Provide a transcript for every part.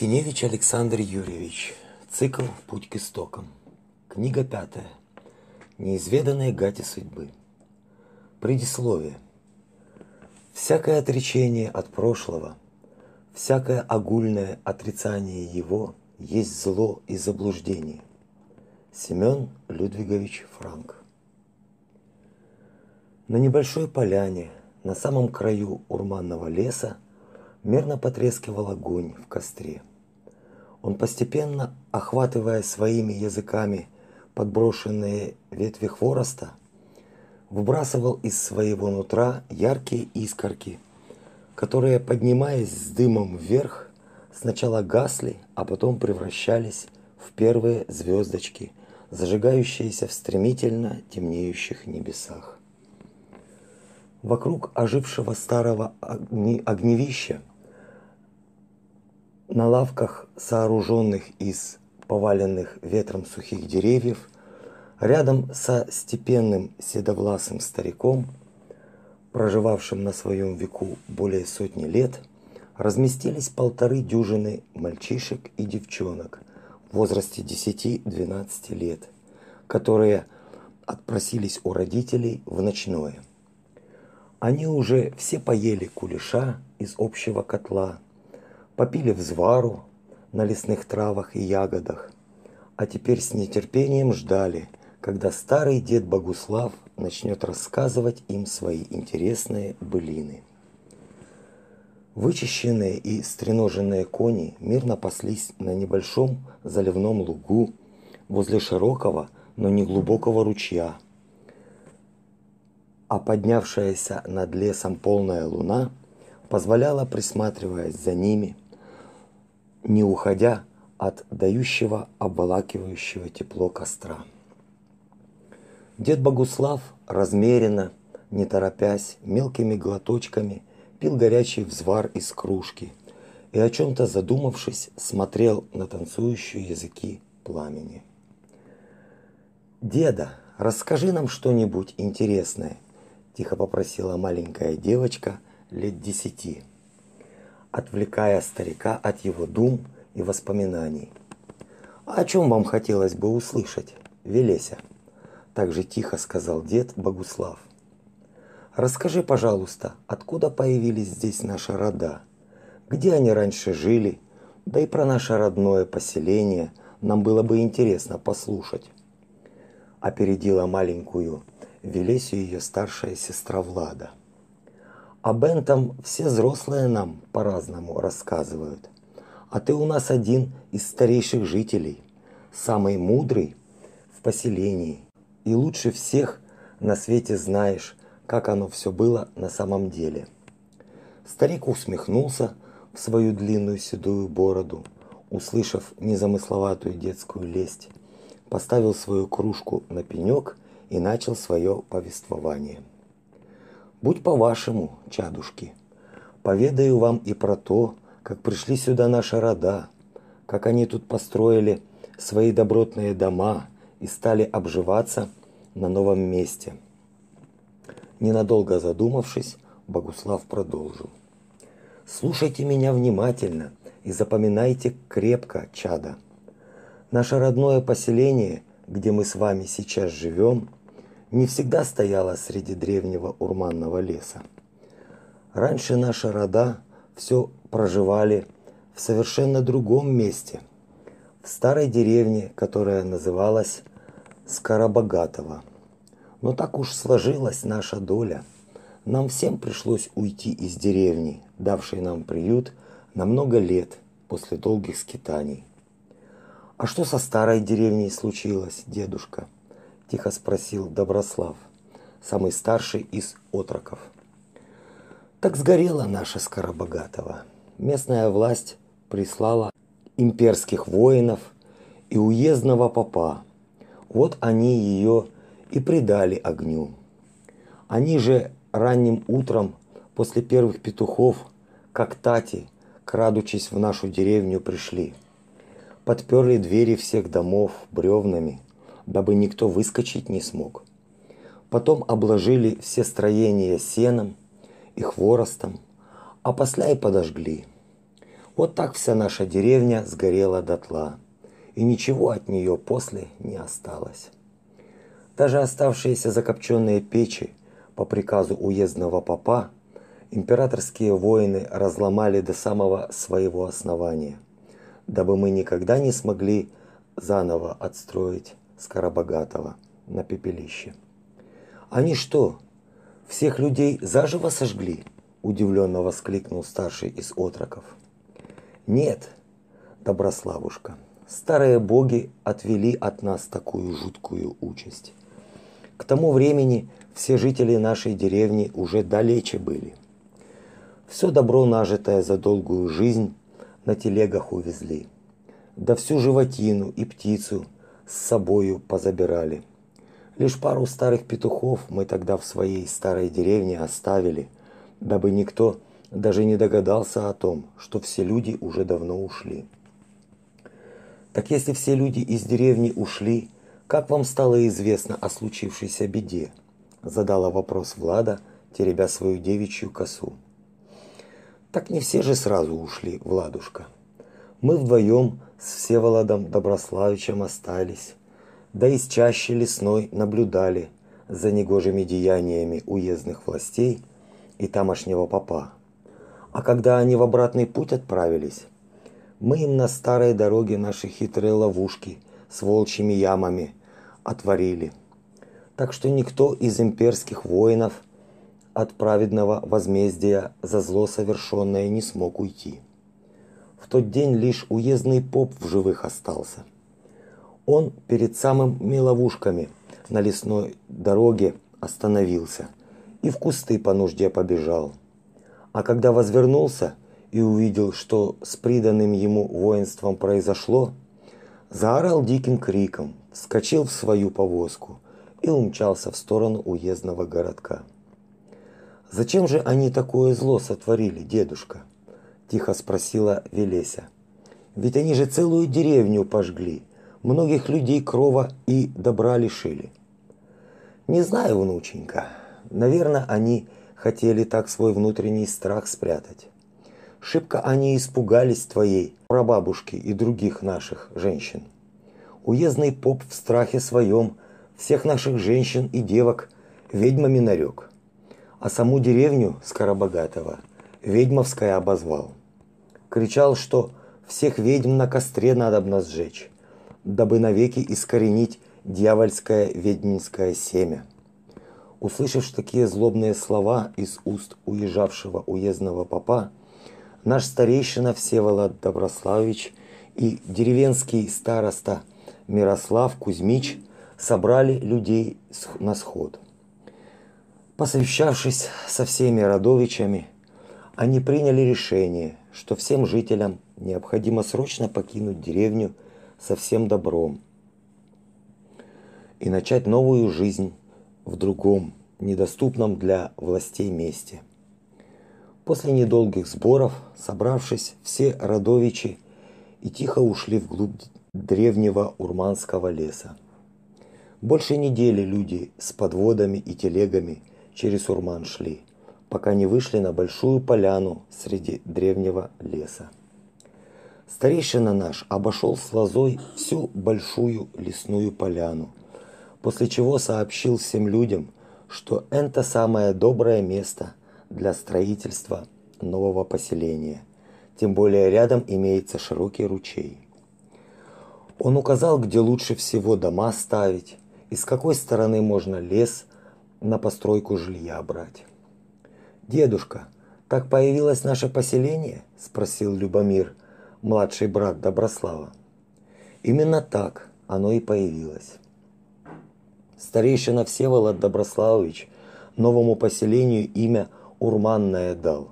Мархиневич Александр Юрьевич. Цикл «Путь к истокам». Книга пятая. Неизведанные гати судьбы. Предисловие. Всякое отречение от прошлого, всякое огульное отрицание его есть зло и заблуждение. Семен Людвигович Франк. На небольшой поляне, на самом краю урманного леса, мерно потрескивал огонь в костре. Он постепенно, охватывая своими языками подброшенные ветви хвороста, выбрасывал из своего нутра яркие искорки, которые, поднимаясь с дымом вверх, сначала гасли, а потом превращались в первые звездочки, зажигающиеся в стремительно темнеющих небесах. Вокруг ожившего старого огни огневища на лавках, сооруженных из поваленных ветром сухих деревьев, рядом со степенным седовласым стариком, проживавшим на своем веку более сотни лет, разместились полторы дюжины мальчишек и девчонок в возрасте 10-12 лет, которые отпросились у родителей в ночное. Они уже все поели кулеша из общего котла – попили взвару на лесных травах и ягодах, а теперь с нетерпением ждали, когда старый дед Богуслав начнет рассказывать им свои интересные былины. Вычищенные и стреноженные кони мирно паслись на небольшом заливном лугу возле широкого, но не глубокого ручья. А поднявшаяся над лесом полная луна позволяла, присматриваясь за ними, не уходя от дающего обволакивающего тепло костра. Дед Богуслав размеренно, не торопясь, мелкими глоточками пил горячий взвар из кружки и о чем-то задумавшись, смотрел на танцующие языки пламени. «Деда, расскажи нам что-нибудь интересное», – тихо попросила маленькая девочка лет десяти отвлекая старика от его дум и воспоминаний. «О чем вам хотелось бы услышать, Велеся?» Так же тихо сказал дед Богуслав. «Расскажи, пожалуйста, откуда появились здесь наши рода? Где они раньше жили? Да и про наше родное поселение нам было бы интересно послушать». Опередила маленькую Велесю ее старшая сестра Влада. Об этом все взрослые нам по-разному рассказывают. А ты у нас один из старейших жителей, самый мудрый в поселении и лучше всех на свете знаешь, как оно все было на самом деле. Старик усмехнулся в свою длинную седую бороду, услышав незамысловатую детскую лесть, поставил свою кружку на пенек и начал свое повествование. Будь по-вашему, чадушки. Поведаю вам и про то, как пришли сюда наши рода, как они тут построили свои добротные дома и стали обживаться на новом месте. Ненадолго задумавшись, Богуслав продолжил. Слушайте меня внимательно и запоминайте крепко, чада. Наше родное поселение, где мы с вами сейчас живем, не всегда стояла среди древнего урманного леса. Раньше наши рода все проживали в совершенно другом месте, в старой деревне, которая называлась Скоробогатова. Но так уж сложилась наша доля. Нам всем пришлось уйти из деревни, давшей нам приют на много лет после долгих скитаний. А что со старой деревней случилось, дедушка? Тихо спросил Доброслав, самый старший из отроков. Так сгорела наша Скоробогатова. Местная власть прислала имперских воинов и уездного попа. Вот они ее и предали огню. Они же ранним утром после первых петухов, как тати, крадучись в нашу деревню, пришли. Подперли двери всех домов бревнами дабы никто выскочить не смог. Потом обложили все строения сеном и хворостом, а после и подожгли. Вот так вся наша деревня сгорела дотла, и ничего от нее после не осталось. Даже оставшиеся закопченные печи по приказу уездного попа императорские воины разломали до самого своего основания, дабы мы никогда не смогли заново отстроить Скоробогатого на пепелище. Они что, всех людей заживо сожгли? удивленно воскликнул старший из отроков. Нет, Доброславушка, старые боги отвели от нас такую жуткую участь. К тому времени все жители нашей деревни уже далече были. Все добро, нажитое за долгую жизнь, на телегах увезли. Да всю животину и птицу с собою позабирали. Лишь пару старых петухов мы тогда в своей старой деревне оставили, дабы никто даже не догадался о том, что все люди уже давно ушли. Так если все люди из деревни ушли, как вам стало известно о случившейся беде? задала вопрос Влада, теребя свою девичью косу. Так не все же сразу ушли, Владушка. Мы вдвоем с Всеволодом Доброславичем остались да из чаще лесной наблюдали за негожими деяниями уездных властей и тамошнего попа. А когда они в обратный путь отправились, мы им на старой дороге наши хитрые ловушки с волчьими ямами отворили. Так что никто из имперских воинов от праведного возмездия за зло совершенное не смог уйти. В тот день лишь уездный поп в живых остался – он перед самыми ловушками на лесной дороге остановился и в кусты по нужде побежал. А когда возвернулся и увидел, что с приданным ему воинством произошло, заорал диким криком, вскочил в свою повозку и умчался в сторону уездного городка. Зачем же они такое зло сотворили, дедушка? Тихо спросила Велеся. Ведь они же целую деревню пожгли многих людей крова и добра лишили. Не знаю, внученька. Наверное, они хотели так свой внутренний страх спрятать. Шибко они испугались твоей прабабушки и других наших женщин. Уездный поп в страхе своем всех наших женщин и девок ведьмами нарек, а саму деревню Скоробогатого ведьмовская обозвал. Кричал, что всех ведьм на костре надо бы сжечь, дабы навеки искоренить дьявольское ведьминское семя. Услышав такие злобные слова из уст уезжавшего уездного попа, наш старейшина Всеволод Доброславич и деревенский староста Мирослав Кузьмич собрали людей на сход. Посовещавшись со всеми родовичами, они приняли решение, что всем жителям необходимо срочно покинуть деревню со всем добром и начать новую жизнь в другом, недоступном для властей месте. После недолгих сборов, собравшись, все родовичи и тихо ушли вглубь древнего урманского леса. Больше недели люди с подводами и телегами через урман шли, пока не вышли на большую поляну среди древнего леса. Старейшина наш обошел с лозой всю большую лесную поляну, после чего сообщил всем людям, что это самое доброе место для строительства нового поселения. Тем более рядом имеется широкий ручей. Он указал, где лучше всего дома ставить и с какой стороны можно лес на постройку жилья брать. Дедушка, так появилось наше поселение? спросил Любомир младший брат Доброслава. Именно так оно и появилось. Старейшина Всеволод Доброславович новому поселению имя Урманное дал,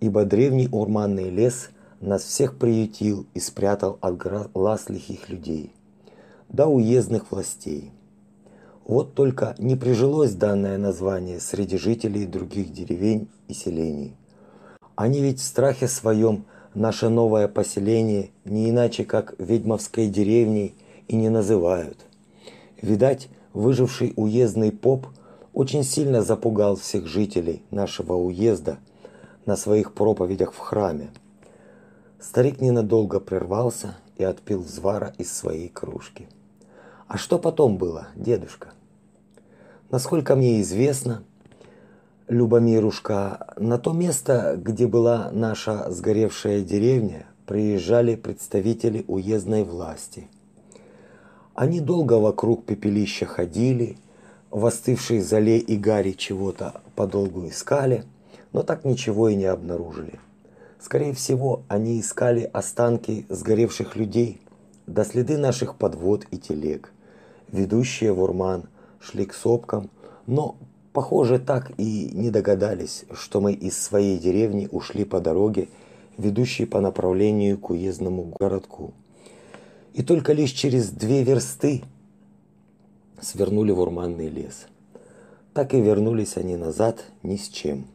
ибо древний урманный лес нас всех приютил и спрятал от глаз лихих людей, до уездных властей. Вот только не прижилось данное название среди жителей других деревень и селений. Они ведь в страхе своем – наше новое поселение не иначе как ведьмовской деревней и не называют. Видать, выживший уездный поп очень сильно запугал всех жителей нашего уезда на своих проповедях в храме. Старик ненадолго прервался и отпил взвара из своей кружки. А что потом было, дедушка? Насколько мне известно, Любомирушка, на то место, где была наша сгоревшая деревня, приезжали представители уездной власти. Они долго вокруг пепелища ходили, в остывшей зале и гаре чего-то подолгу искали, но так ничего и не обнаружили. Скорее всего, они искали останки сгоревших людей, до следы наших подвод и телег. Ведущие в Урман шли к сопкам, но Похоже, так и не догадались, что мы из своей деревни ушли по дороге, ведущей по направлению к уездному городку. И только лишь через две версты свернули в урманный лес. Так и вернулись они назад ни с чем.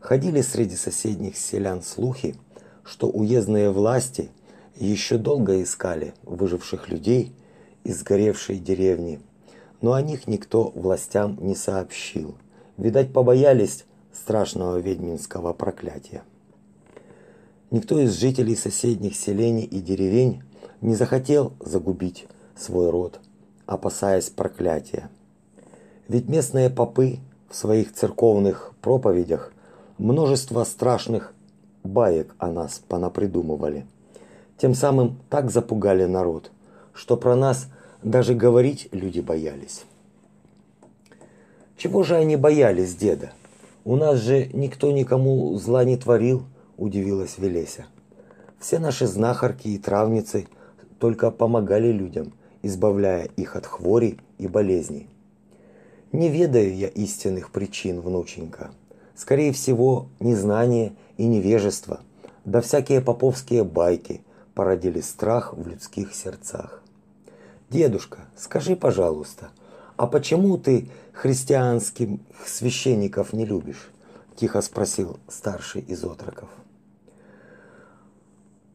Ходили среди соседних селян слухи, что уездные власти еще долго искали выживших людей из сгоревшей деревни – но о них никто властям не сообщил. Видать, побоялись страшного ведьминского проклятия. Никто из жителей соседних селений и деревень не захотел загубить свой род, опасаясь проклятия. Ведь местные попы в своих церковных проповедях множество страшных баек о нас понапридумывали. Тем самым так запугали народ, что про нас – даже говорить люди боялись. Чего же они боялись, деда? У нас же никто никому зла не творил, удивилась Велеся. Все наши знахарки и травницы только помогали людям, избавляя их от хвори и болезней. Не ведаю я истинных причин, внученька. Скорее всего, незнание и невежество, да всякие поповские байки породили страх в людских сердцах. Дедушка, скажи, пожалуйста, а почему ты христианских священников не любишь? Тихо спросил старший из отроков.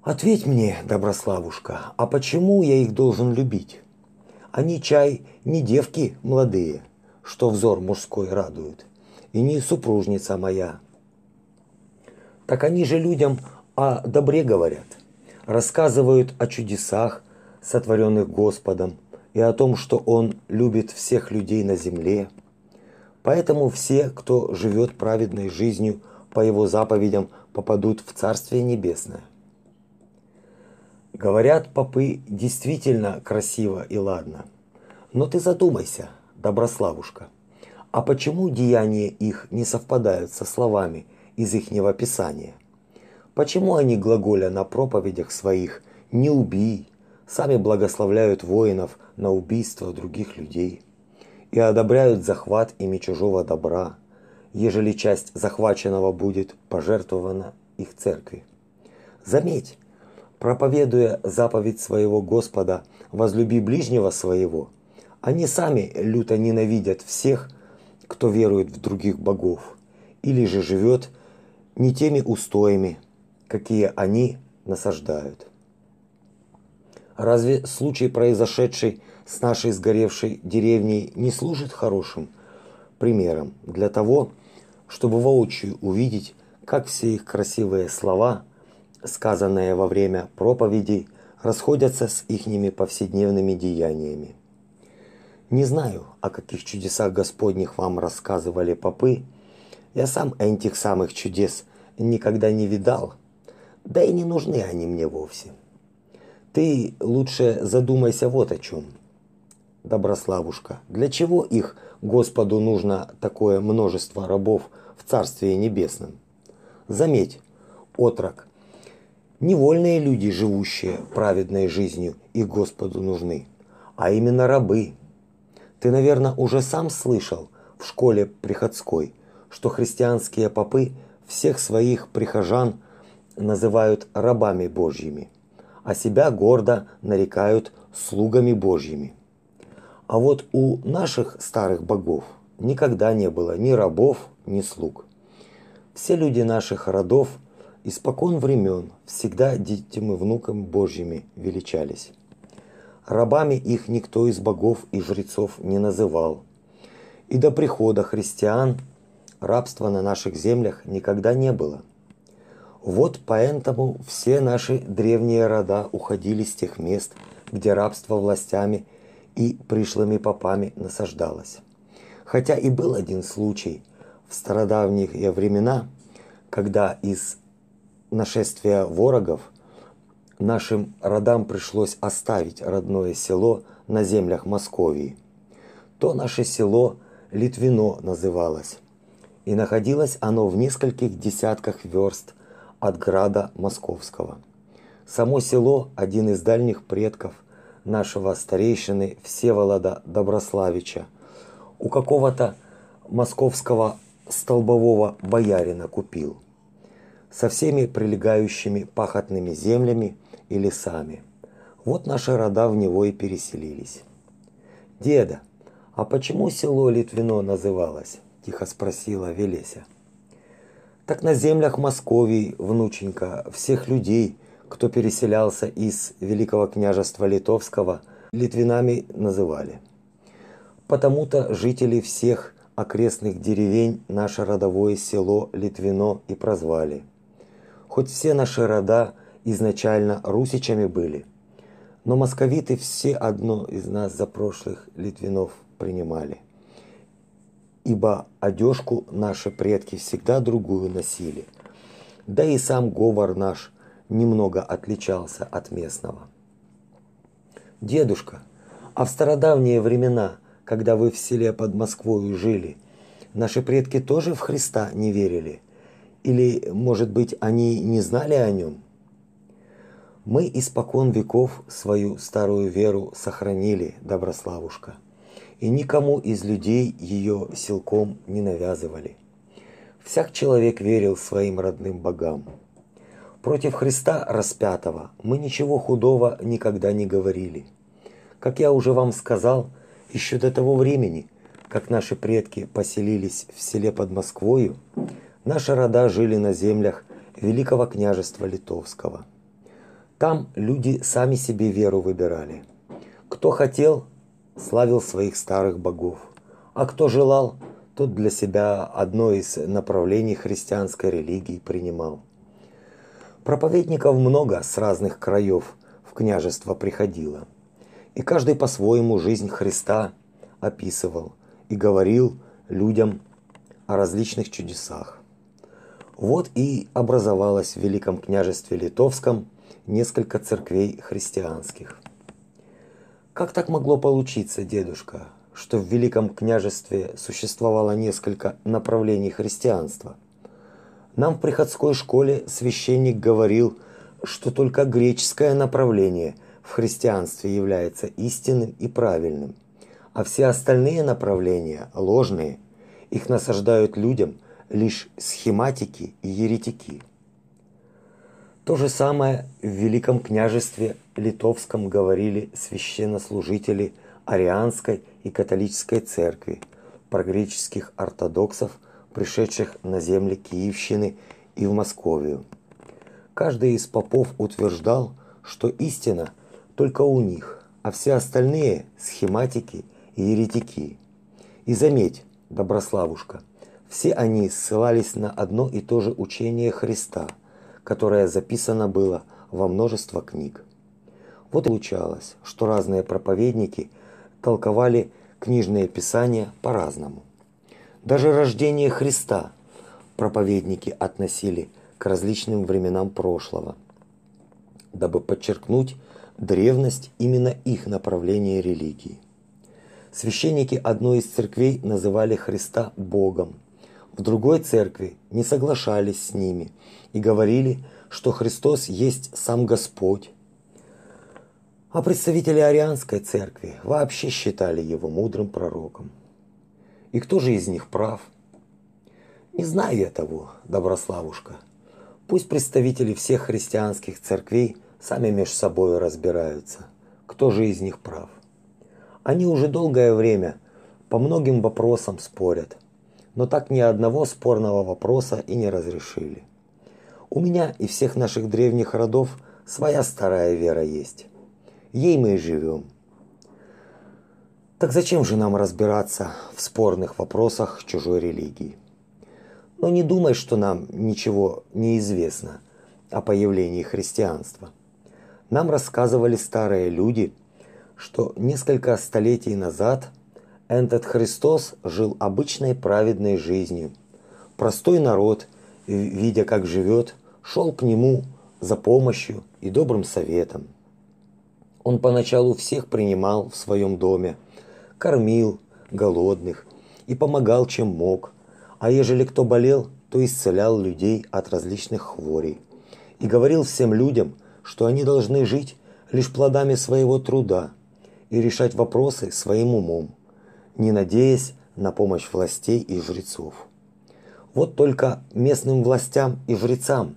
Ответь мне, Доброславушка, а почему я их должен любить? Они чай не девки молодые, что взор мужской радуют, и не супружница моя. Так они же людям о добре говорят, рассказывают о чудесах, сотворенных Господом, и о том, что Он любит всех людей на земле. Поэтому все, кто живет праведной жизнью по Его заповедям, попадут в Царствие Небесное. Говорят, попы действительно красиво и ладно. Но ты задумайся, Доброславушка, а почему деяния их не совпадают со словами из ихнего Писания? Почему они глаголя на проповедях своих «не убий», сами благословляют воинов на убийство других людей и одобряют захват ими чужого добра, ежели часть захваченного будет пожертвована их церкви. Заметь, проповедуя заповедь своего Господа «возлюби ближнего своего», они сами люто ненавидят всех, кто верует в других богов, или же живет не теми устоями, какие они насаждают. Разве случай, произошедший с нашей сгоревшей деревней, не служит хорошим примером для того, чтобы воочию увидеть, как все их красивые слова, сказанные во время проповедей, расходятся с ихними повседневными деяниями. Не знаю, о каких чудесах Господних вам рассказывали попы. Я сам этих самых чудес никогда не видал, да и не нужны они мне вовсе. Ты лучше задумайся вот о чем. Доброславушка, для чего их Господу нужно такое множество рабов в Царстве Небесном? Заметь, отрок, невольные люди, живущие праведной жизнью, и Господу нужны, а именно рабы. Ты, наверное, уже сам слышал в школе приходской, что христианские попы всех своих прихожан называют рабами Божьими а себя гордо нарекают слугами Божьими. А вот у наших старых богов никогда не было ни рабов, ни слуг. Все люди наших родов испокон времен всегда детям и внукам Божьими величались. Рабами их никто из богов и жрецов не называл. И до прихода христиан рабства на наших землях никогда не было. Вот поэтому все наши древние рода уходили с тех мест, где рабство властями и пришлыми попами насаждалось. Хотя и был один случай в стародавние времена, когда из нашествия ворогов нашим родам пришлось оставить родное село на землях Московии. То наше село Литвино называлось, и находилось оно в нескольких десятках верст от града Московского. Само село один из дальних предков нашего старейшины Всеволода Доброславича у какого-то московского столбового боярина купил со всеми прилегающими пахотными землями и лесами. Вот наши рода в него и переселились. Деда, а почему село Литвино называлось? тихо спросила Велеся. Так на землях Московии, внученька, всех людей, кто переселялся из Великого княжества Литовского, литвинами называли. Потому-то жители всех окрестных деревень наше родовое село Литвино и прозвали. Хоть все наши рода изначально русичами были, но московиты все одно из нас за прошлых литвинов принимали ибо одежку наши предки всегда другую носили. Да и сам говор наш немного отличался от местного. Дедушка, а в стародавние времена, когда вы в селе под Москвой жили, наши предки тоже в Христа не верили? Или, может быть, они не знали о нем? Мы испокон веков свою старую веру сохранили, Доброславушка и никому из людей ее силком не навязывали. Всяк человек верил своим родным богам. Против Христа распятого мы ничего худого никогда не говорили. Как я уже вам сказал, еще до того времени, как наши предки поселились в селе под Москвою, наши рода жили на землях Великого княжества Литовского. Там люди сами себе веру выбирали. Кто хотел, славил своих старых богов. А кто желал, тот для себя одно из направлений христианской религии принимал. Проповедников много с разных краев в княжество приходило. И каждый по-своему жизнь Христа описывал и говорил людям о различных чудесах. Вот и образовалось в Великом княжестве Литовском несколько церквей христианских. Как так могло получиться, дедушка, что в Великом княжестве существовало несколько направлений христианства? Нам в приходской школе священник говорил, что только греческое направление в христианстве является истинным и правильным, а все остальные направления ложные. Их насаждают людям лишь схематики и еретики. То же самое в Великом княжестве Литовском говорили священнослужители арианской и католической церкви, прогреческих ортодоксов, пришедших на земли Киевщины и в Московию. Каждый из попов утверждал, что истина только у них, а все остальные схематики и еретики. И заметь, Доброславушка, все они ссылались на одно и то же учение Христа – которое записано было во множество книг. Вот и получалось, что разные проповедники толковали книжные писания по-разному. Даже рождение Христа проповедники относили к различным временам прошлого, дабы подчеркнуть древность именно их направления религии. Священники одной из церквей называли Христа Богом, в другой церкви не соглашались с ними и говорили, что Христос есть сам Господь. А представители арианской церкви вообще считали его мудрым пророком. И кто же из них прав? Не знаю я того, Доброславушка. Пусть представители всех христианских церквей сами между собой разбираются, кто же из них прав. Они уже долгое время по многим вопросам спорят, но так ни одного спорного вопроса и не разрешили. У меня и всех наших древних родов своя старая вера есть. Ей мы и живем. Так зачем же нам разбираться в спорных вопросах чужой религии? Но не думай, что нам ничего не известно. о появлении христианства. Нам рассказывали старые люди, что несколько столетий назад этот Христос жил обычной праведной жизнью. Простой народ, видя, как живет, шел к нему за помощью и добрым советом. Он поначалу всех принимал в своем доме, кормил голодных и помогал, чем мог. А ежели кто болел, то исцелял людей от различных хворей. И говорил всем людям, что они должны жить лишь плодами своего труда и решать вопросы своим умом, не надеясь на помощь властей и жрецов. Вот только местным властям и жрецам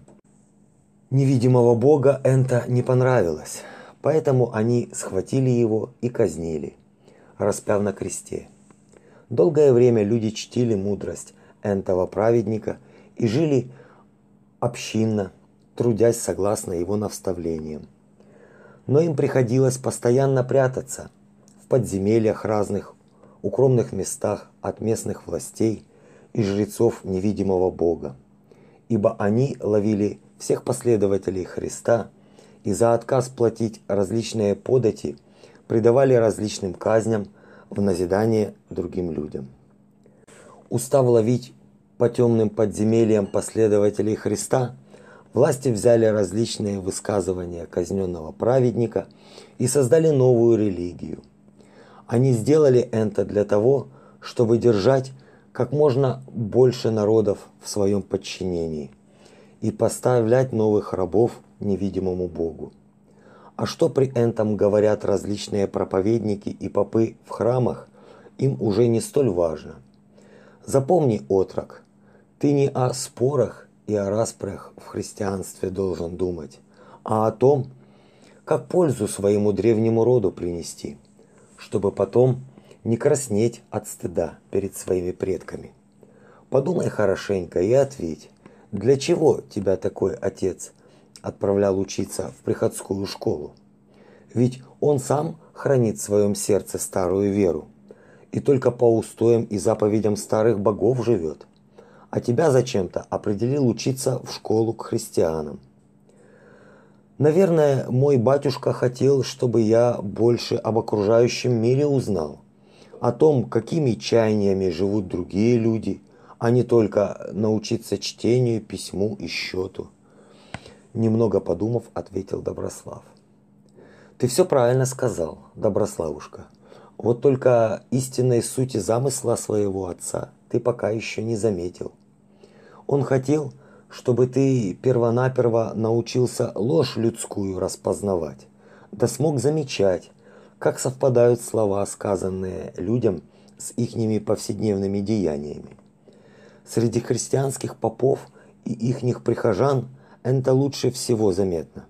невидимого бога это не понравилось. Поэтому они схватили его и казнили, распяв на кресте. Долгое время люди чтили мудрость этого праведника и жили общинно, трудясь согласно его наставлениям. Но им приходилось постоянно прятаться в подземельях разных укромных местах от местных властей и жрецов невидимого бога, ибо они ловили всех последователей Христа – и за отказ платить различные подати предавали различным казням в назидание другим людям. Устав ловить по темным подземельям последователей Христа, власти взяли различные высказывания казненного праведника и создали новую религию. Они сделали это для того, чтобы держать как можно больше народов в своем подчинении и поставлять новых рабов невидимому Богу. А что при этом говорят различные проповедники и попы в храмах, им уже не столь важно. Запомни, отрок, ты не о спорах и о распрях в христианстве должен думать, а о том, как пользу своему древнему роду принести, чтобы потом не краснеть от стыда перед своими предками. Подумай хорошенько и ответь, для чего тебя такой отец отправлял учиться в приходскую школу. Ведь он сам хранит в своем сердце старую веру и только по устоям и заповедям старых богов живет. А тебя зачем-то определил учиться в школу к христианам. Наверное, мой батюшка хотел, чтобы я больше об окружающем мире узнал, о том, какими чаяниями живут другие люди, а не только научиться чтению, письму и счету немного подумав, ответил Доброслав. Ты все правильно сказал, Доброславушка. Вот только истинной сути замысла своего отца ты пока еще не заметил. Он хотел, чтобы ты первонаперво научился ложь людскую распознавать, да смог замечать, как совпадают слова, сказанные людям с ихними повседневными деяниями. Среди христианских попов и ихних прихожан – это лучше всего заметно.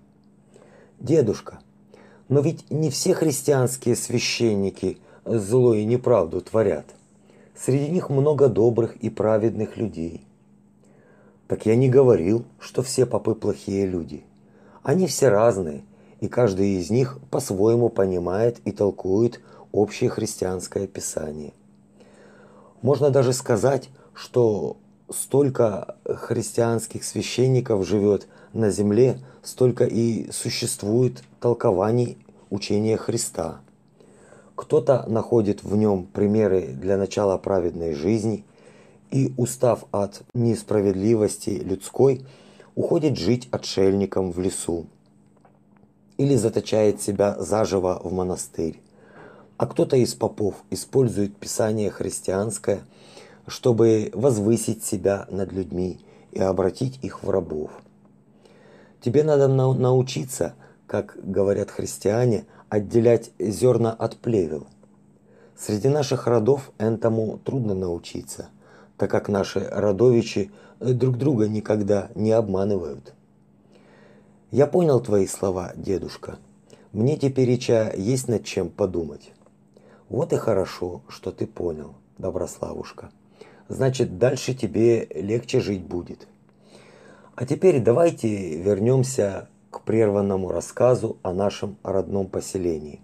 Дедушка, но ведь не все христианские священники зло и неправду творят. Среди них много добрых и праведных людей. Так я не говорил, что все попы плохие люди. Они все разные, и каждый из них по-своему понимает и толкует общее христианское писание. Можно даже сказать, что столько христианских священников живет на земле, столько и существует толкований учения Христа. Кто-то находит в нем примеры для начала праведной жизни и, устав от несправедливости людской, уходит жить отшельником в лесу или заточает себя заживо в монастырь. А кто-то из попов использует писание христианское – чтобы возвысить себя над людьми и обратить их в рабов. Тебе надо научиться, как говорят христиане, отделять зерна от плевел. Среди наших родов этому трудно научиться, так как наши родовичи друг друга никогда не обманывают. Я понял твои слова, дедушка. Мне теперь еще есть над чем подумать. Вот и хорошо, что ты понял, Доброславушка значит дальше тебе легче жить будет. А теперь давайте вернемся к прерванному рассказу о нашем родном поселении.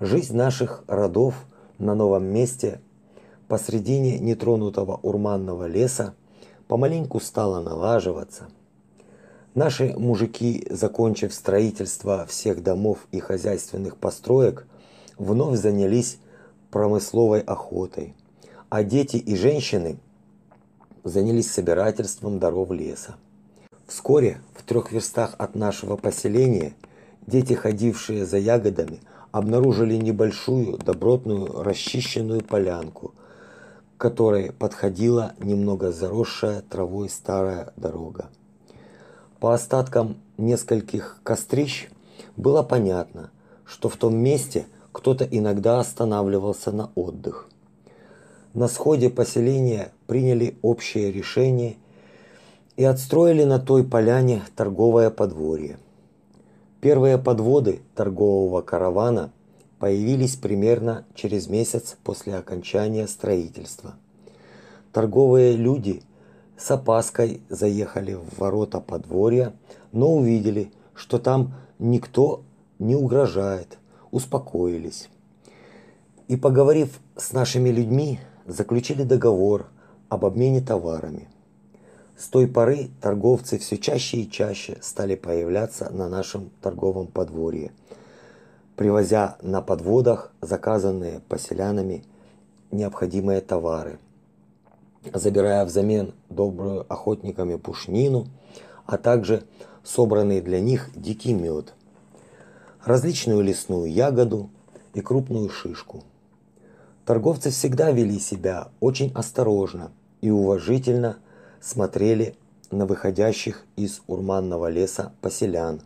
Жизнь наших родов на новом месте посредине нетронутого урманного леса помаленьку стала налаживаться. Наши мужики, закончив строительство всех домов и хозяйственных построек, вновь занялись промысловой охотой, а дети и женщины занялись собирательством даров леса. Вскоре в трех верстах от нашего поселения дети, ходившие за ягодами, обнаружили небольшую добротную расчищенную полянку, к которой подходила немного заросшая травой старая дорога. По остаткам нескольких кострищ было понятно, что в том месте кто-то иногда останавливался на отдых. На сходе поселения приняли общее решение и отстроили на той поляне торговое подворье. Первые подводы торгового каравана появились примерно через месяц после окончания строительства. Торговые люди с опаской заехали в ворота подворья, но увидели, что там никто не угрожает, успокоились. И поговорив с нашими людьми, заключили договор об обмене товарами. С той поры торговцы все чаще и чаще стали появляться на нашем торговом подворье, привозя на подводах заказанные поселянами необходимые товары, забирая взамен добрую охотниками пушнину, а также собранный для них дикий мед, различную лесную ягоду и крупную шишку. Торговцы всегда вели себя очень осторожно и уважительно смотрели на выходящих из урманного леса поселян,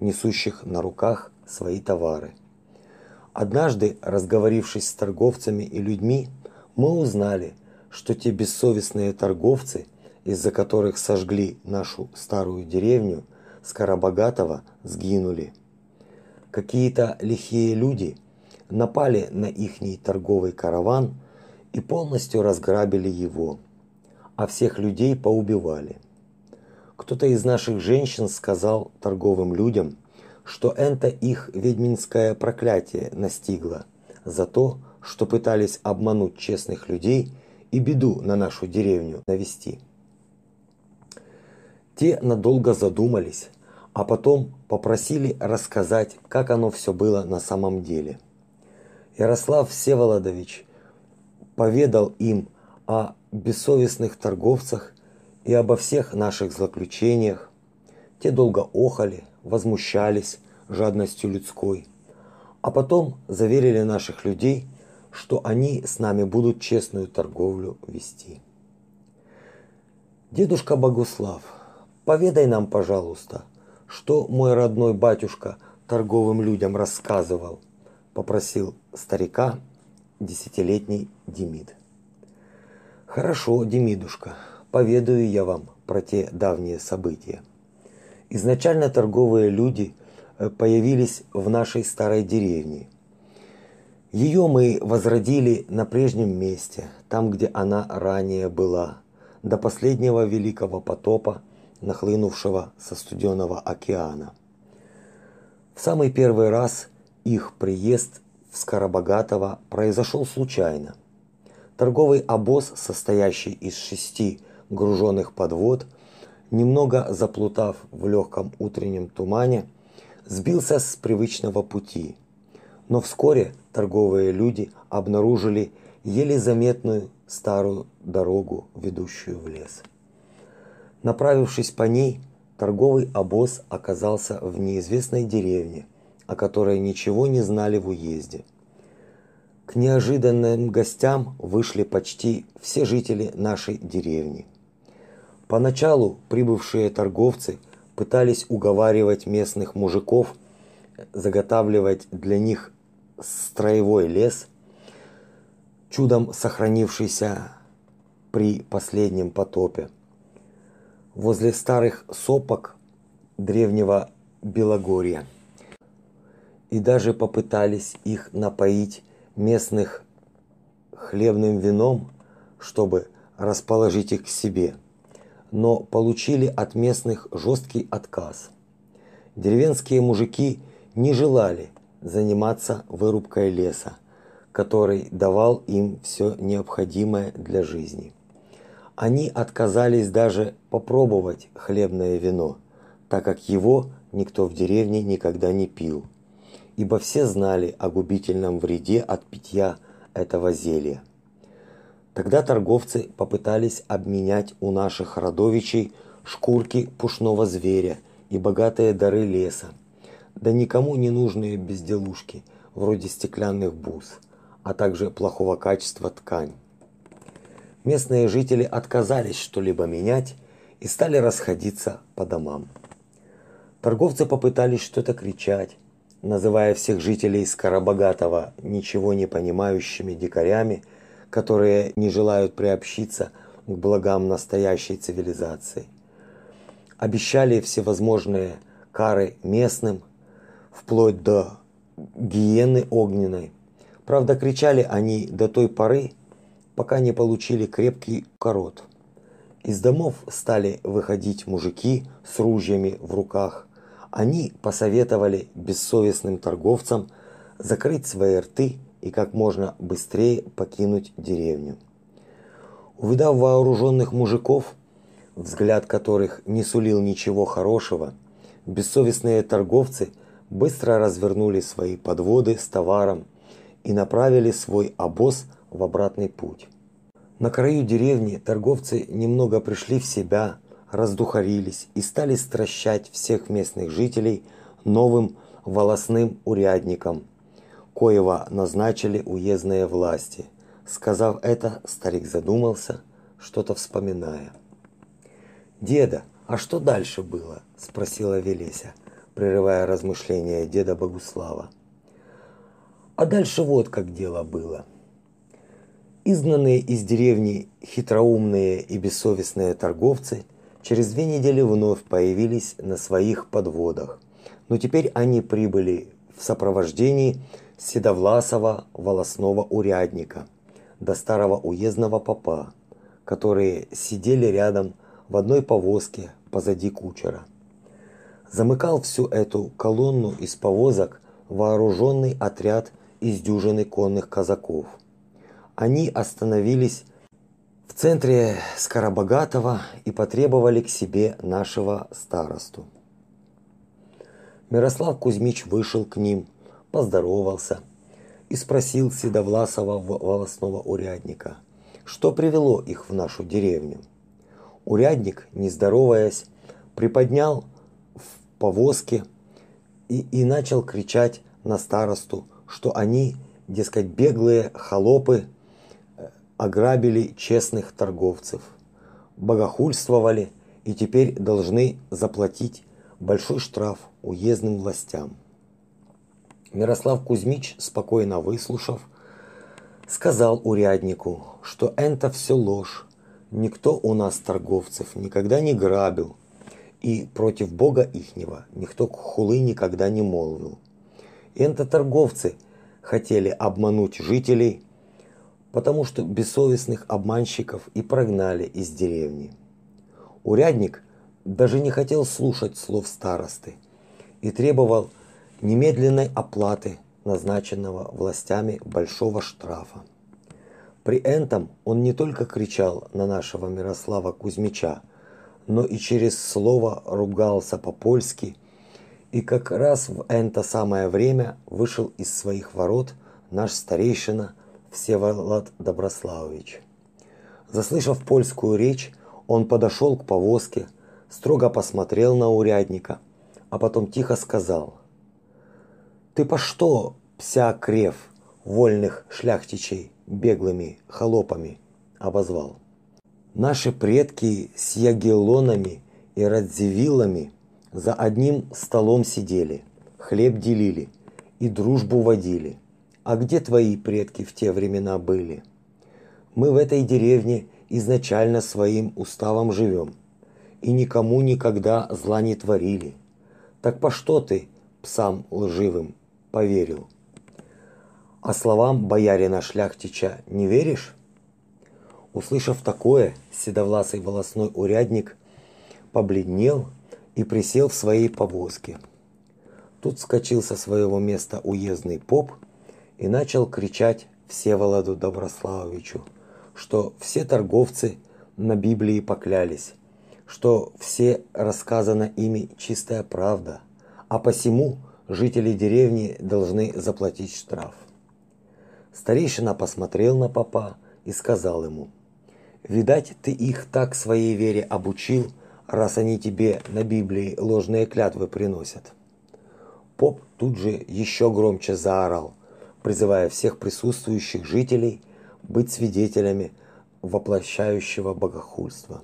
несущих на руках свои товары. Однажды, разговорившись с торговцами и людьми, мы узнали, что те бессовестные торговцы, из-за которых сожгли нашу старую деревню, Скоробогатого сгинули. Какие-то лихие люди напали на ихний торговый караван и полностью разграбили его а всех людей поубивали. Кто-то из наших женщин сказал торговым людям, что это их ведьминское проклятие настигло за то, что пытались обмануть честных людей и беду на нашу деревню навести. Те надолго задумались, а потом попросили рассказать, как оно все было на самом деле. Ярослав Всеволодович поведал им о бессовестных торговцах и обо всех наших злоключениях. Те долго охали, возмущались жадностью людской, а потом заверили наших людей, что они с нами будут честную торговлю вести. Дедушка Богуслав, поведай нам, пожалуйста, что мой родной батюшка торговым людям рассказывал, попросил старика десятилетний Демид. Хорошо, Демидушка, поведаю я вам про те давние события. Изначально торговые люди э, появились в нашей старой деревне. Ее мы возродили на прежнем месте, там, где она ранее была, до последнего великого потопа, нахлынувшего со студеного океана. В самый первый раз их приезд в Скоробогатого произошел случайно – Торговый обоз, состоящий из шести груженных подвод, немного заплутав в легком утреннем тумане, сбился с привычного пути. Но вскоре торговые люди обнаружили еле заметную старую дорогу, ведущую в лес. Направившись по ней, торговый обоз оказался в неизвестной деревне, о которой ничего не знали в уезде – к неожиданным гостям вышли почти все жители нашей деревни. Поначалу прибывшие торговцы пытались уговаривать местных мужиков заготавливать для них строевой лес, чудом сохранившийся при последнем потопе. Возле старых сопок древнего Белогорья. И даже попытались их напоить местных хлебным вином, чтобы расположить их к себе, но получили от местных жесткий отказ. Деревенские мужики не желали заниматься вырубкой леса, который давал им все необходимое для жизни. Они отказались даже попробовать хлебное вино, так как его никто в деревне никогда не пил, ибо все знали о губительном вреде от питья этого зелья. Тогда торговцы попытались обменять у наших родовичей шкурки пушного зверя и богатые дары леса, да никому не нужные безделушки, вроде стеклянных бус, а также плохого качества ткань. Местные жители отказались что-либо менять и стали расходиться по домам. Торговцы попытались что-то кричать, называя всех жителей Скоробогатого ничего не понимающими дикарями, которые не желают приобщиться к благам настоящей цивилизации. Обещали всевозможные кары местным, вплоть до гиены огненной. Правда, кричали они до той поры, пока не получили крепкий корот. Из домов стали выходить мужики с ружьями в руках. Они посоветовали бессовестным торговцам закрыть свои рты и как можно быстрее покинуть деревню. Увидав вооруженных мужиков, взгляд которых не сулил ничего хорошего, бессовестные торговцы быстро развернули свои подводы с товаром и направили свой обоз в обратный путь. На краю деревни торговцы немного пришли в себя, раздухарились и стали стращать всех местных жителей новым волосным урядником, коего назначили уездные власти. Сказав это, старик задумался, что-то вспоминая. «Деда, а что дальше было?» – спросила Велеся, прерывая размышления деда Богуслава. «А дальше вот как дело было». Изгнанные из деревни хитроумные и бессовестные торговцы через две недели вновь появились на своих подводах. Но теперь они прибыли в сопровождении седовласого волосного урядника до старого уездного попа, которые сидели рядом в одной повозке позади кучера. Замыкал всю эту колонну из повозок вооруженный отряд из дюжины конных казаков – они остановились в центре Скоробогатого и потребовали к себе нашего старосту. Мирослав Кузьмич вышел к ним, поздоровался и спросил седовласого волосного урядника, что привело их в нашу деревню. Урядник, не здороваясь, приподнял в повозке и, и начал кричать на старосту, что они, дескать, беглые холопы ограбили честных торговцев, богохульствовали и теперь должны заплатить большой штраф уездным властям. Мирослав Кузьмич, спокойно выслушав, сказал уряднику, что это все ложь. Никто у нас торговцев никогда не грабил, и против Бога ихнего никто хулы никогда не молвил. Это торговцы хотели обмануть жителей потому что бессовестных обманщиков и прогнали из деревни. Урядник даже не хотел слушать слов старосты и требовал немедленной оплаты назначенного властями большого штрафа. При этом он не только кричал на нашего Мирослава Кузьмича, но и через слово ругался по-польски, и как раз в это самое время вышел из своих ворот наш старейшина Всеволод Доброславович. Заслышав польскую речь, он подошел к повозке, строго посмотрел на урядника, а потом тихо сказал: "Ты по что, пся крев, вольных шляхтичей беглыми холопами обозвал? Наши предки с ягеллонами и радзивиллами за одним столом сидели, хлеб делили и дружбу водили. А где твои предки в те времена были? Мы в этой деревне изначально своим уставом живем и никому никогда зла не творили. Так по что ты псам лживым поверил? А словам боярина Шляхтича не веришь? Услышав такое, седовласый волосной урядник побледнел и присел в своей повозке. Тут скочил со своего места уездный поп и начал кричать Всеволоду Доброславовичу, что все торговцы на Библии поклялись, что все рассказано ими чистая правда, а посему жители деревни должны заплатить штраф. Старейшина посмотрел на попа и сказал ему: "Видать, ты их так своей вере обучил, раз они тебе на Библии ложные клятвы приносят". Поп тут же еще громче заорал, призывая всех присутствующих жителей быть свидетелями воплощающего богохульства.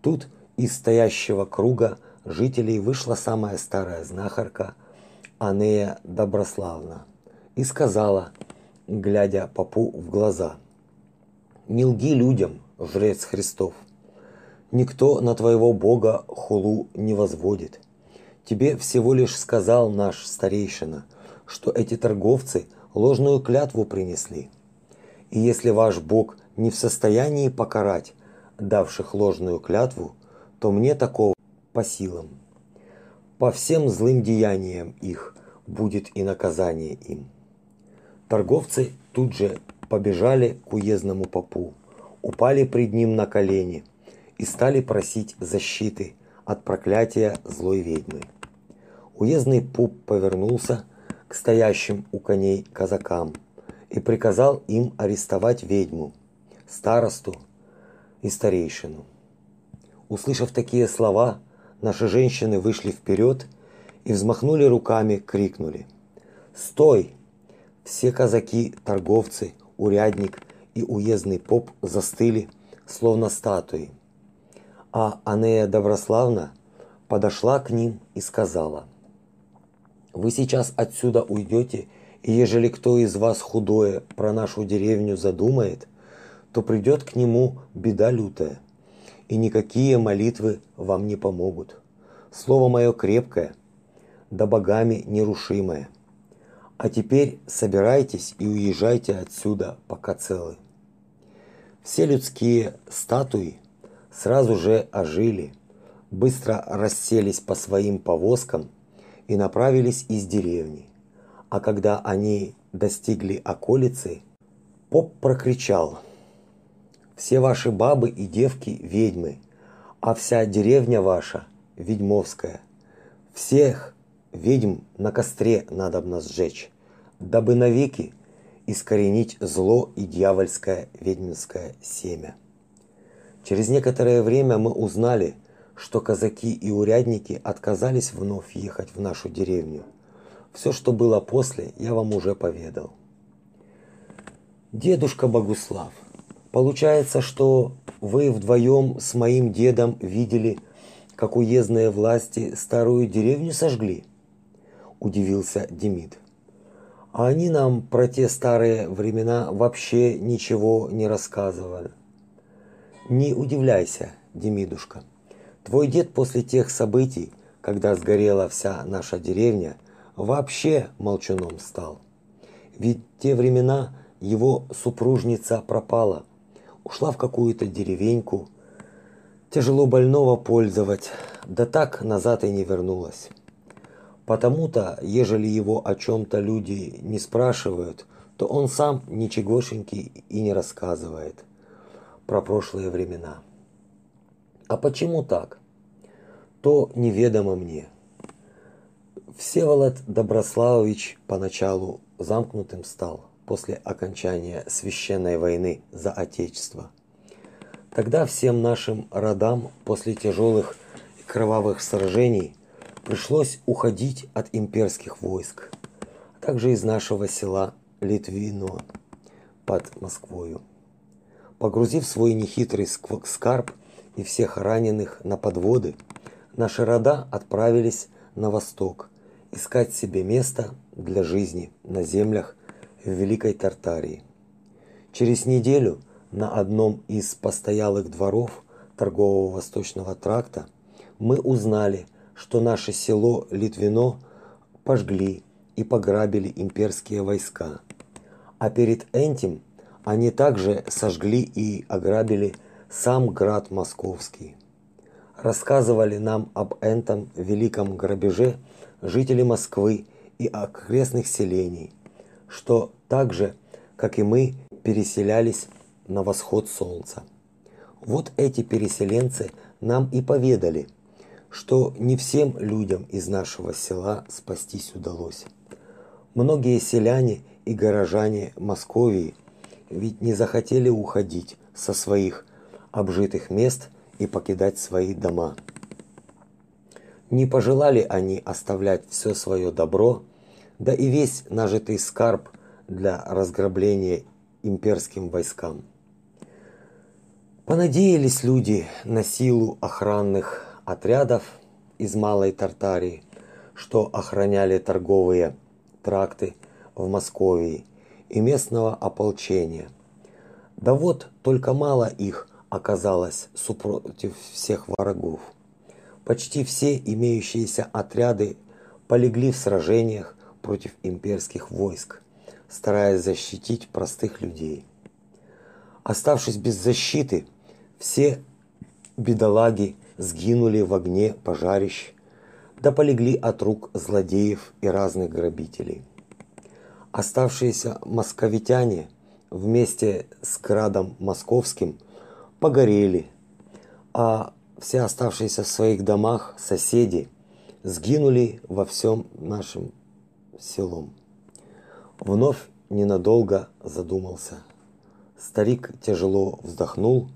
Тут из стоящего круга жителей вышла самая старая знахарка Анея Доброславна и сказала, глядя попу в глаза: "Не лги людям, жрец Христов. Никто на твоего бога хулу не возводит. Тебе всего лишь сказал наш старейшина, что эти торговцы ложную клятву принесли. И если ваш бог не в состоянии покарать давших ложную клятву, то мне такого по силам. По всем злым деяниям их будет и наказание им. Торговцы тут же побежали к уездному попу, упали пред ним на колени и стали просить защиты от проклятия злой ведьмы. Уездный поп повернулся к стоящим у коней казакам и приказал им арестовать ведьму, старосту и старейшину. Услышав такие слова, наши женщины вышли вперед и взмахнули руками, крикнули: "Стой!" Все казаки, торговцы, урядник и уездный поп застыли, словно статуи. А Анея Доброславна подошла к ним и сказала: "Вы сейчас отсюда уйдете, и ежели кто из вас худое про нашу деревню задумает, то придет к нему беда лютая, и никакие молитвы вам не помогут. Слово мое крепкое, да богами нерушимое. А теперь собирайтесь и уезжайте отсюда, пока целы. Все людские статуи сразу же ожили, быстро расселись по своим повозкам и направились из деревни. А когда они достигли околицы, поп прокричал – все ваши бабы и девки ведьмы, а вся деревня ваша ведьмовская. Всех ведьм на костре надобно сжечь, дабы навеки искоренить зло и дьявольское ведьминское семя. Через некоторое время мы узнали, что казаки и урядники отказались вновь ехать в нашу деревню. Все, что было после, я вам уже поведал. Дедушка Богуслав, Получается, что вы вдвоем с моим дедом видели, как уездные власти старую деревню сожгли? Удивился Демид. А они нам про те старые времена вообще ничего не рассказывали. Не удивляйся, Демидушка. Твой дед после тех событий, когда сгорела вся наша деревня, вообще молчуном стал. Ведь те времена его супружница пропала – ушла в какую-то деревеньку, тяжело больного пользовать, да так назад и не вернулась. Потому-то, ежели его о чем-то люди не спрашивают, то он сам ничегошеньки и не рассказывает про прошлые времена. А почему так? То неведомо мне. Всеволод Доброславович поначалу замкнутым стал после окончания священной войны за отечество. Тогда всем нашим родам после тяжелых кровавых сражений пришлось уходить от имперских войск, а также из нашего села Литвино под Москвою. Погрузив свой нехитрый скарб и всех раненых на подводы, наши рода отправились на восток искать себе место для жизни на землях в Великой Тартарии. Через неделю на одном из постоялых дворов торгового восточного тракта мы узнали, что наше село Литвино пожгли и пограбили имперские войска. А перед этим они также сожгли и ограбили сам град Московский. Рассказывали нам об этом великом грабеже жители Москвы и окрестных селений – что так же, как и мы, переселялись на восход солнца. Вот эти переселенцы нам и поведали, что не всем людям из нашего села спастись удалось. Многие селяне и горожане Московии ведь не захотели уходить со своих обжитых мест и покидать свои дома. Не пожелали они оставлять все свое добро, да и весь нажитый скарб для разграбления имперским войскам. Понадеялись люди на силу охранных отрядов из Малой Тартарии, что охраняли торговые тракты в Москве и местного ополчения. Да вот только мало их оказалось супротив всех врагов. Почти все имеющиеся отряды полегли в сражениях против имперских войск, стараясь защитить простых людей. Оставшись без защиты, все бедолаги сгинули в огне пожарищ, да полегли от рук злодеев и разных грабителей. Оставшиеся московитяне вместе с градом московским погорели, а все оставшиеся в своих домах соседи сгинули во всем нашем селом. Вновь ненадолго задумался. Старик тяжело вздохнул,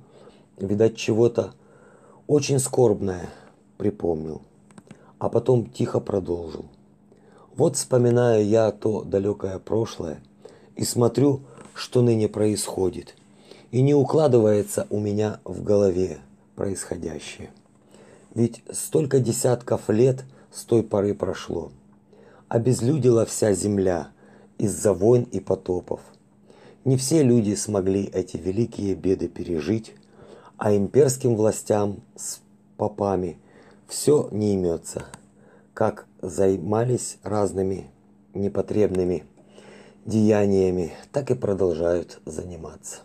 видать чего-то очень скорбное припомнил, а потом тихо продолжил. Вот вспоминаю я то далекое прошлое и смотрю, что ныне происходит, и не укладывается у меня в голове происходящее. Ведь столько десятков лет с той поры прошло. Обезлюдила вся земля из-за войн и потопов. Не все люди смогли эти великие беды пережить, а имперским властям с попами все не имется, как займались разными непотребными деяниями, так и продолжают заниматься.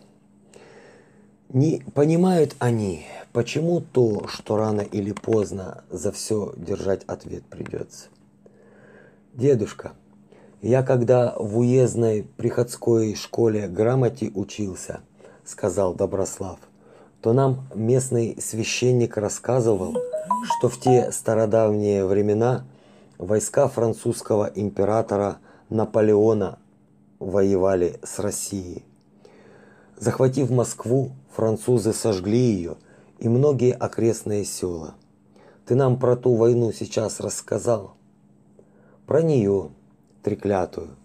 Не понимают они, почему то, что рано или поздно за все держать ответ придется. Дедушка, я когда в уездной приходской школе грамоте учился, сказал Доброслав, то нам местный священник рассказывал, что в те стародавние времена войска французского императора Наполеона воевали с Россией. Захватив Москву, французы сожгли ее и многие окрестные села. Ты нам про ту войну сейчас рассказал? Про нее, треклятую.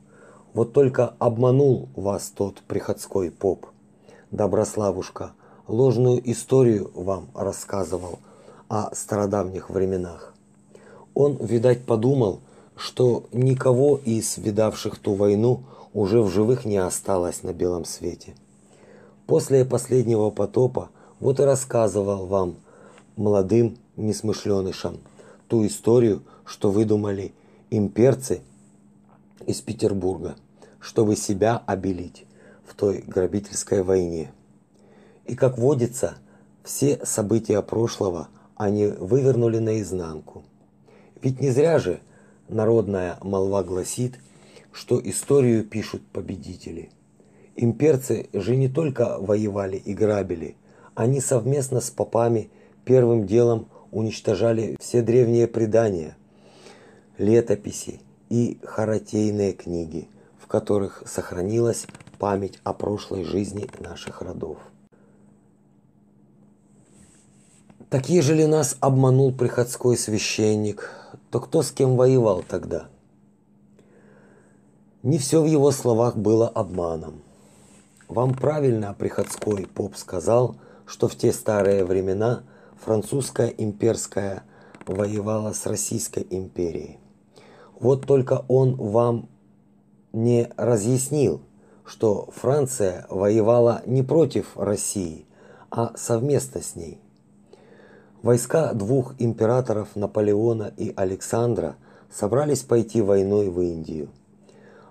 Вот только обманул вас тот приходской поп. Доброславушка, ложную историю вам рассказывал о стародавних временах. Он, видать, подумал, что никого из видавших ту войну уже в живых не осталось на белом свете. После последнего потопа вот и рассказывал вам, молодым несмышленышам, ту историю, что выдумали имперцы из Петербурга, чтобы себя обелить в той грабительской войне. И как водится, все события прошлого они вывернули наизнанку. Ведь не зря же народная молва гласит, что историю пишут победители. Имперцы же не только воевали и грабили, они совместно с попами первым делом уничтожали все древние предания, летописи и харатейные книги, в которых сохранилась память о прошлой жизни наших родов. Так ежели нас обманул приходской священник, то кто с кем воевал тогда? Не все в его словах было обманом. Вам правильно приходской поп сказал, что в те старые времена французская имперская воевала с Российской империей. Вот только он вам не разъяснил, что Франция воевала не против России, а совместно с ней. Войска двух императоров Наполеона и Александра собрались пойти войной в Индию,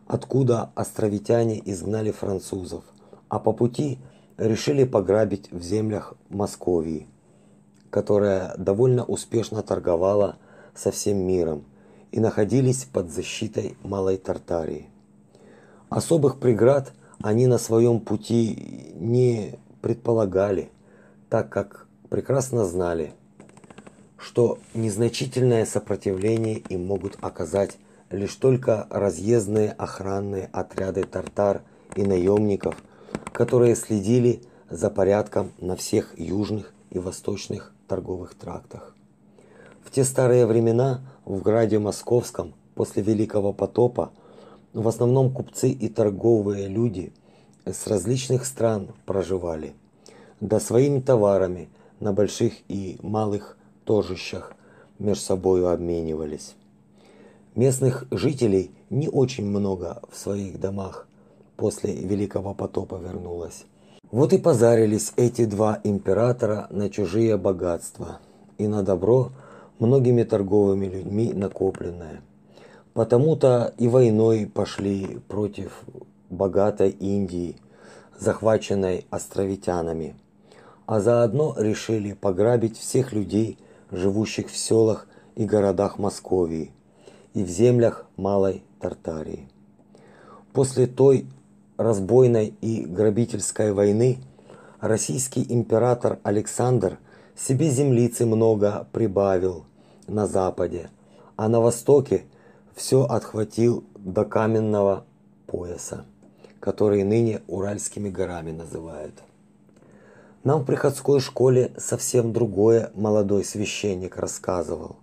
откуда островитяне изгнали французов, а по пути решили пограбить в землях Московии, которая довольно успешно торговала со всем миром и находились под защитой Малой Тартарии. Особых преград они на своем пути не предполагали, так как прекрасно знали, что незначительное сопротивление им могут оказать лишь только разъездные охранные отряды тартар и наемников, которые следили за порядком на всех южных и восточных торговых трактах. В те старые времена в граде Московском после Великого потопа в основном купцы и торговые люди с различных стран проживали, да своими товарами на больших и малых торжищах между собою обменивались. Местных жителей не очень много в своих домах после Великого потопа вернулось. Вот и позарились эти два императора на чужие богатства и на добро многими торговыми людьми накопленное. Потому-то и войной пошли против богатой Индии, захваченной островитянами, а заодно решили пограбить всех людей, живущих в селах и городах Московии – и в землях Малой Тартарии. После той разбойной и грабительской войны российский император Александр себе землицы много прибавил на западе, а на востоке все отхватил до каменного пояса, который ныне Уральскими горами называют. Нам в приходской школе совсем другое молодой священник рассказывал.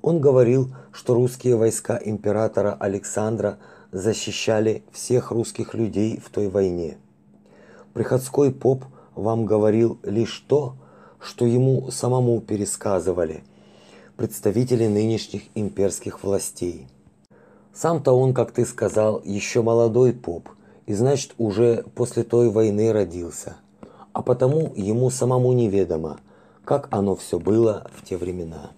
Он говорил, что русские войска императора Александра защищали всех русских людей в той войне. Приходской поп вам говорил лишь то, что ему самому пересказывали представители нынешних имперских властей. Сам-то он, как ты сказал, еще молодой поп, и значит уже после той войны родился. А потому ему самому неведомо, как оно все было в те времена.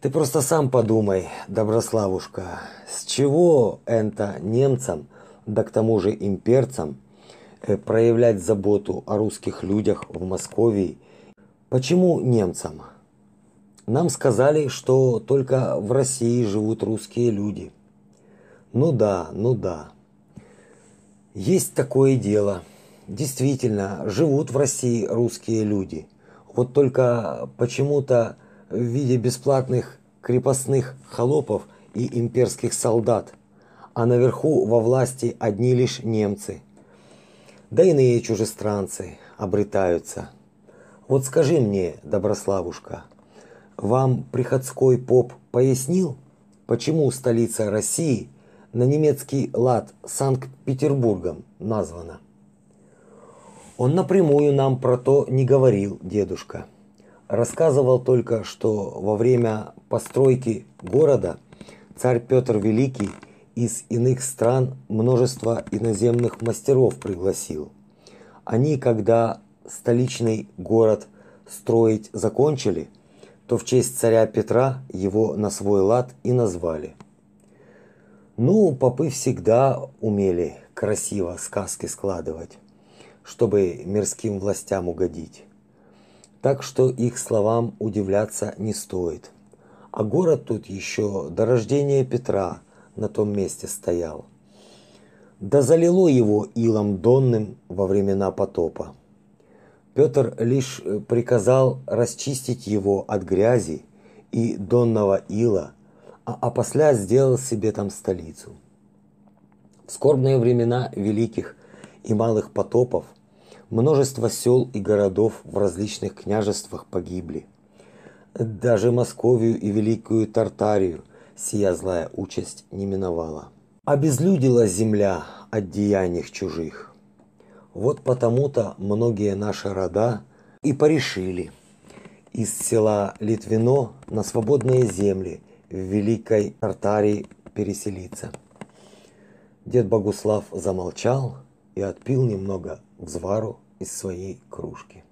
Ты просто сам подумай, Доброславушка, с чего это немцам, да к тому же имперцам, э, проявлять заботу о русских людях в Москве? Почему немцам? Нам сказали, что только в России живут русские люди. Ну да, ну да. Есть такое дело. Действительно, живут в России русские люди. Вот только почему-то в виде бесплатных крепостных холопов и имперских солдат, а наверху во власти одни лишь немцы. Да иные чужестранцы обретаются. Вот скажи мне, Доброславушка, вам приходской поп пояснил, почему столица России на немецкий лад Санкт-Петербургом названа? Он напрямую нам про то не говорил, дедушка рассказывал только, что во время постройки города царь Петр Великий из иных стран множество иноземных мастеров пригласил. Они, когда столичный город строить закончили, то в честь царя Петра его на свой лад и назвали. Ну, попы всегда умели красиво сказки складывать, чтобы мирским властям угодить так что их словам удивляться не стоит. А город тут еще до рождения Петра на том месте стоял. Да залило его илом донным во времена потопа. Петр лишь э, приказал расчистить его от грязи и донного ила, а опосля сделал себе там столицу. В скорбные времена великих и малых потопов – Множество сел и городов в различных княжествах погибли. Даже Московию и Великую Тартарию сия злая участь не миновала. Обезлюдила земля от деяний чужих. Вот потому-то многие наши рода и порешили из села Литвино на свободные земли в Великой Тартарии переселиться. Дед Богуслав замолчал и отпил немного взвару из своей кружки.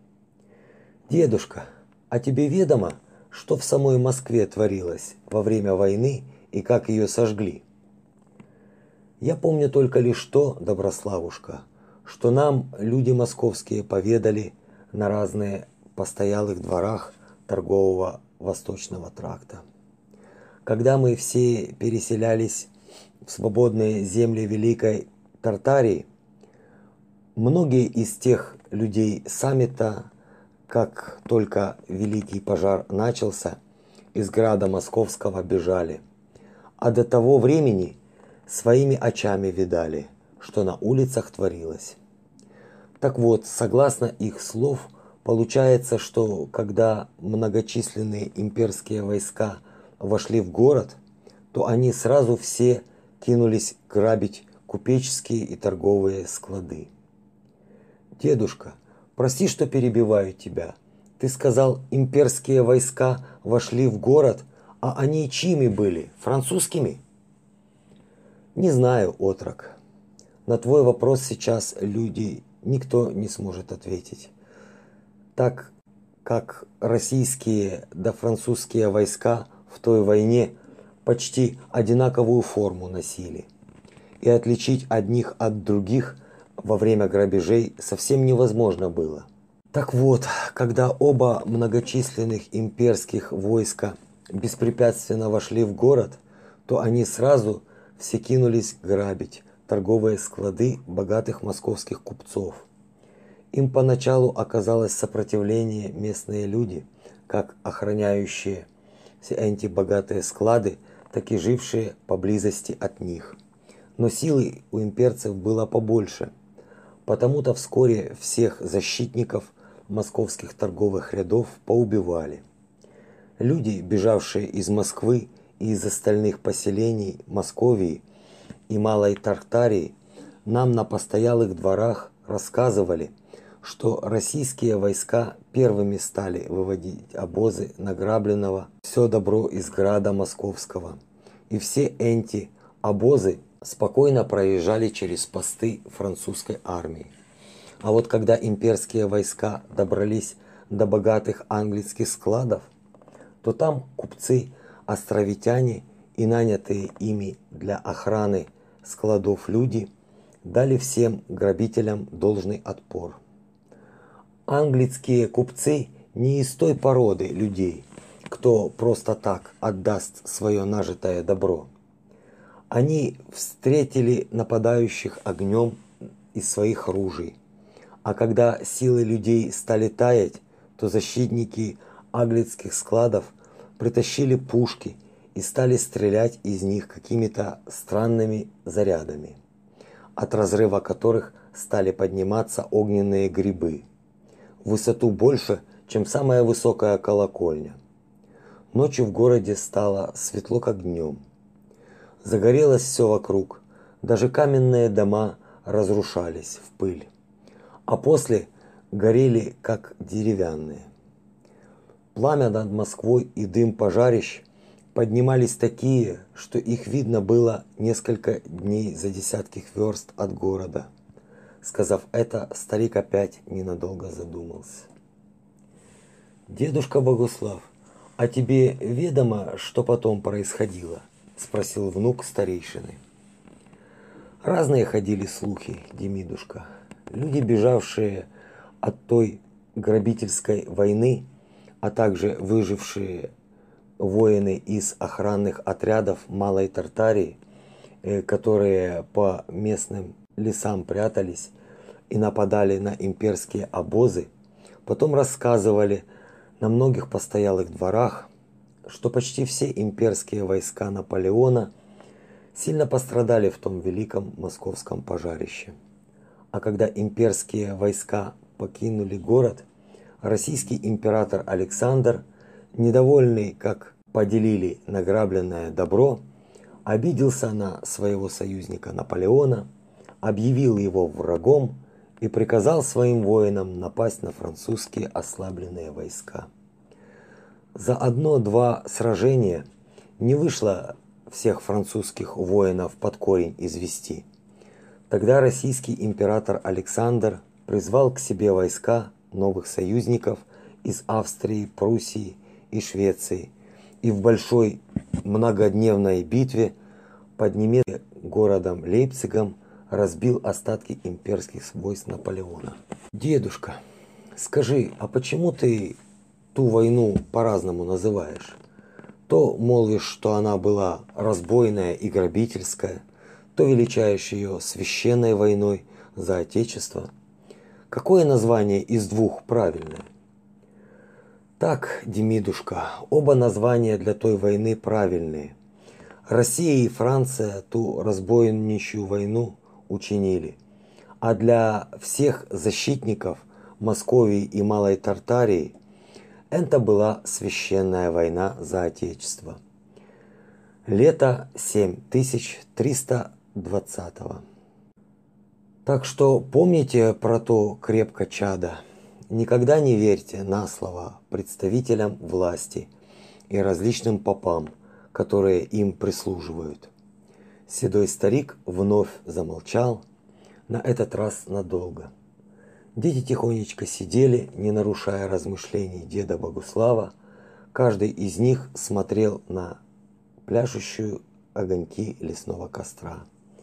Дедушка, а тебе ведомо, что в самой Москве творилось во время войны и как ее сожгли? Я помню только лишь то, Доброславушка, что нам люди московские поведали на разные постоялых дворах торгового восточного тракта. Когда мы все переселялись в свободные земли Великой Тартарии, Многие из тех людей сами-то, как только великий пожар начался, из града московского бежали, а до того времени своими очами видали, что на улицах творилось. Так вот, согласно их слов, получается, что когда многочисленные имперские войска вошли в город, то они сразу все кинулись грабить купеческие и торговые склады. Дедушка, прости, что перебиваю тебя. Ты сказал, имперские войска вошли в город, а они чьими были? Французскими? Не знаю, отрок. На твой вопрос сейчас люди никто не сможет ответить. Так как российские да французские войска в той войне почти одинаковую форму носили. И отличить одних от других во время грабежей совсем невозможно было. Так вот, когда оба многочисленных имперских войска беспрепятственно вошли в город, то они сразу все кинулись грабить торговые склады богатых московских купцов. Им поначалу оказалось сопротивление местные люди, как охраняющие все эти богатые склады, так и жившие поблизости от них. Но силы у имперцев было побольше, потому-то вскоре всех защитников московских торговых рядов поубивали. Люди, бежавшие из Москвы и из остальных поселений Московии и Малой Тартарии, нам на постоялых дворах рассказывали, что российские войска первыми стали выводить обозы награбленного все добро из града московского. И все эти обозы спокойно проезжали через посты французской армии. А вот когда имперские войска добрались до богатых английских складов, то там купцы, островитяне и нанятые ими для охраны складов люди дали всем грабителям должный отпор. Английские купцы не из той породы людей, кто просто так отдаст свое нажитое добро. Они встретили нападающих огнем из своих ружей. А когда силы людей стали таять, то защитники английских складов притащили пушки и стали стрелять из них какими-то странными зарядами, от разрыва которых стали подниматься огненные грибы в высоту больше, чем самая высокая колокольня. Ночью в городе стало светло как днем. Загорелось все вокруг, даже каменные дома разрушались в пыль, а после горели как деревянные. Пламя над Москвой и дым пожарищ поднимались такие, что их видно было несколько дней за десятки верст от города. Сказав это, старик опять ненадолго задумался. Дедушка Богуслав, а тебе ведомо, что потом происходило? Спросил внук старейшины. Разные ходили слухи, Демидушка. Люди, бежавшие от той грабительской войны, а также выжившие воины из охранных отрядов Малой Тартарии, э, которые по местным лесам прятались и нападали на имперские обозы, потом рассказывали на многих постоялых дворах, что почти все имперские войска Наполеона сильно пострадали в том великом московском пожарище. А когда имперские войска покинули город, российский император Александр, недовольный, как поделили награбленное добро, обиделся на своего союзника Наполеона, объявил его врагом и приказал своим воинам напасть на французские ослабленные войска. За одно-два сражения не вышло всех французских воинов под корень извести. Тогда российский император Александр призвал к себе войска новых союзников из Австрии, Пруссии и Швеции и в большой многодневной битве под немецким городом Лейпцигом разбил остатки имперских войск Наполеона. Дедушка, скажи, а почему ты ту войну по-разному называешь? То молвишь, что она была разбойная и грабительская, то величаешь ее священной войной за отечество. Какое название из двух правильное? Так, Демидушка, оба названия для той войны правильные. Россия и Франция ту разбойничью войну учинили. А для всех защитников Московии и Малой Тартарии это была священная война за отечество. Лето 7320 -го. Так что помните про то крепко чада. Никогда не верьте на слово представителям власти и различным попам, которые им прислуживают. Седой старик вновь замолчал, на этот раз надолго. Дети тихонечко сидели, не нарушая размышлений деда Богуслава. Каждый из них смотрел на пляшущую огоньки лесного костра.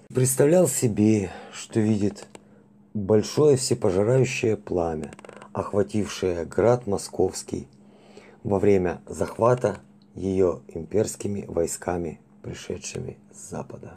Представлял себе, что видит большое всепожирающее пламя, охватившее град московский во время захвата ее имперскими войсками, пришедшими с запада.